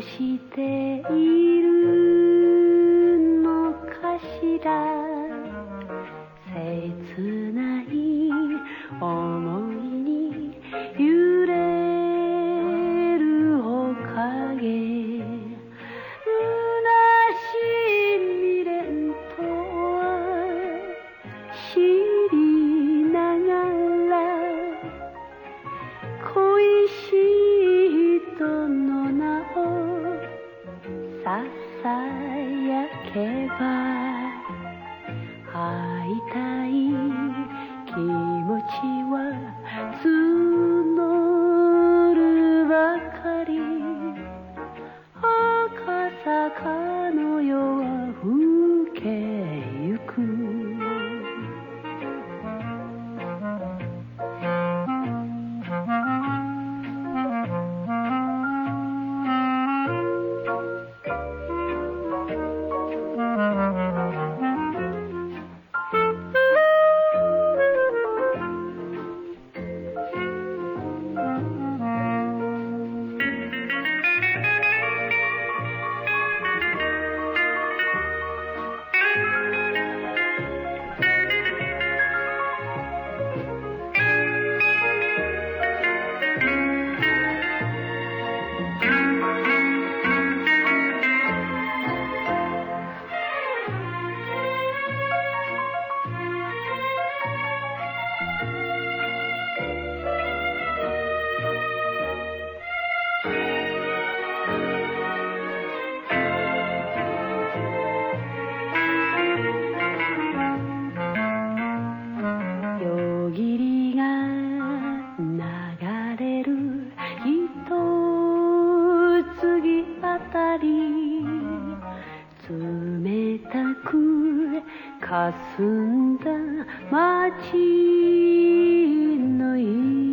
しているのかしら。焼けば会いたい気持ちは募るばかり。赤坂霞んだ街の家